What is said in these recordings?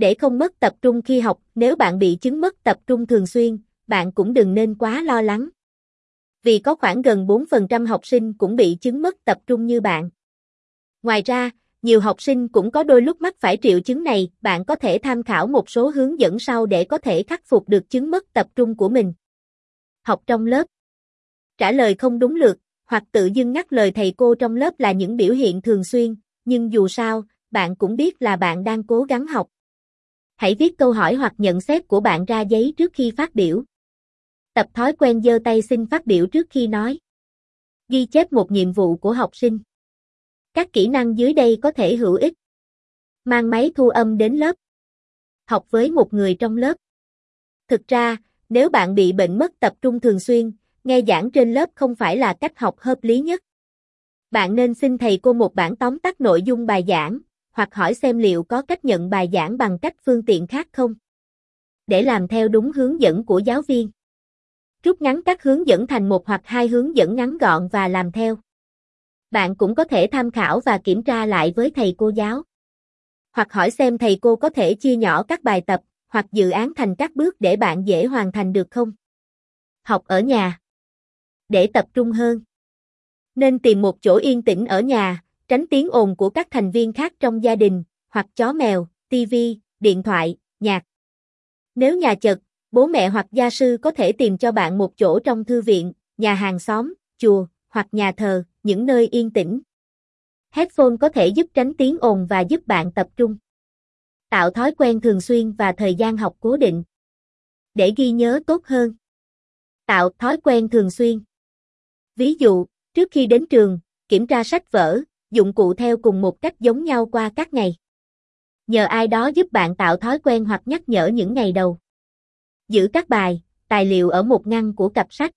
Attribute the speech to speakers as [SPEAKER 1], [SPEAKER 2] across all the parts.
[SPEAKER 1] Để không mất tập trung khi học, nếu bạn bị chứng mất tập trung thường xuyên, bạn cũng đừng nên quá lo lắng. Vì có khoảng gần 4% học sinh cũng bị chứng mất tập trung như bạn. Ngoài ra, nhiều học sinh cũng có đôi lúc mắc phải triệu chứng này, bạn có thể tham khảo một số hướng dẫn sau để có thể khắc phục được chứng mất tập trung của mình. Học trong lớp Trả lời không đúng lượt, hoặc tự dưng ngắt lời thầy cô trong lớp là những biểu hiện thường xuyên, nhưng dù sao, bạn cũng biết là bạn đang cố gắng học. Hãy viết câu hỏi hoặc nhận xét của bạn ra giấy trước khi phát biểu. Tập thói quen giơ tay xin phát biểu trước khi nói. Ghi chép một nhiệm vụ của học sinh. Các kỹ năng dưới đây có thể hữu ích. Mang máy thu âm đến lớp. Học với một người trong lớp. Thực ra, nếu bạn bị bệnh mất tập trung thường xuyên, nghe giảng trên lớp không phải là cách học hợp lý nhất. Bạn nên xin thầy cô một bản tóm tắt nội dung bài giảng, hoặc hỏi xem liệu có cách nhận bài giảng bằng cách phương tiện khác không. Để làm theo đúng hướng dẫn của giáo viên. Rút ngắn các hướng dẫn thành một hoặc hai hướng dẫn ngắn gọn và làm theo. Bạn cũng có thể tham khảo và kiểm tra lại với thầy cô giáo. Hoặc hỏi xem thầy cô có thể chia nhỏ các bài tập hoặc dự án thành các bước để bạn dễ hoàn thành được không. Học ở nhà. Để tập trung hơn. Nên tìm một chỗ yên tĩnh ở nhà, tránh tiếng ồn của các thành viên khác trong gia đình, hoặc chó mèo, tivi, điện thoại, nhạc. Nếu nhà chật, bố mẹ hoặc gia sư có thể tìm cho bạn một chỗ trong thư viện, nhà hàng xóm, chùa, hoặc nhà thờ, những nơi yên tĩnh. Headphone có thể giúp tránh tiếng ồn và giúp bạn tập trung. Tạo thói quen thường xuyên và thời gian học cố định. Để ghi nhớ tốt hơn. Tạo thói quen thường xuyên. Ví dụ, trước khi đến trường, kiểm tra sách vở, dụng cụ theo cùng một cách giống nhau qua các ngày. Nhờ ai đó giúp bạn tạo thói quen hoặc nhắc nhở những ngày đầu. Giữ các bài, tài liệu ở một ngăn của cặp sách.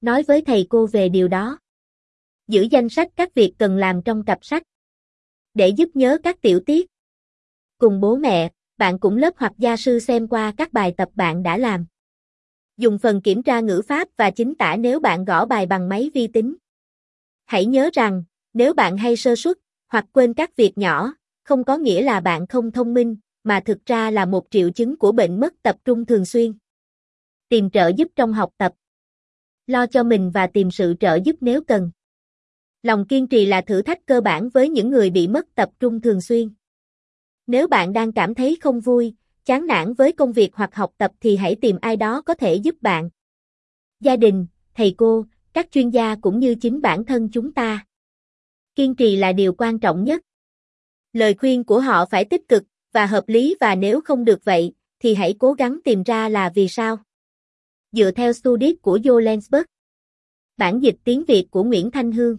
[SPEAKER 1] Nói với thầy cô về điều đó. Giữ danh sách các việc cần làm trong cặp sách. Để giúp nhớ các tiểu tiết. Cùng bố mẹ, bạn cũng lớp hoặc gia sư xem qua các bài tập bạn đã làm. Dùng phần kiểm tra ngữ pháp và chính tả nếu bạn gõ bài bằng máy vi tính. Hãy nhớ rằng, nếu bạn hay sơ suất, hoặc quên các việc nhỏ, không có nghĩa là bạn không thông minh, mà thực ra là một triệu chứng của bệnh mất tập trung thường xuyên. Tìm trợ giúp trong học tập. Lo cho mình và tìm sự trợ giúp nếu cần. Lòng kiên trì là thử thách cơ bản với những người bị mất tập trung thường xuyên. Nếu bạn đang cảm thấy không vui, chán nản với công việc hoặc học tập thì hãy tìm ai đó có thể giúp bạn. Gia đình, thầy cô, các chuyên gia cũng như chính bản thân chúng ta. Kiên trì là điều quan trọng nhất. Lời khuyên của họ phải tích cực và hợp lý và nếu không được vậy, thì hãy cố gắng tìm ra là vì sao. Dựa theo studies của Jo Lensberg. Bản dịch tiếng Việt của Nguyễn Thanh Hương